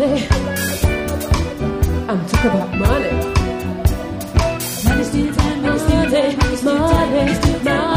I'm talking about money. Money, money, money, money.